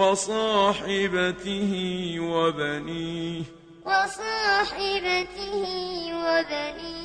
وصاحبته وبنيه. وصاحبته وبنيه.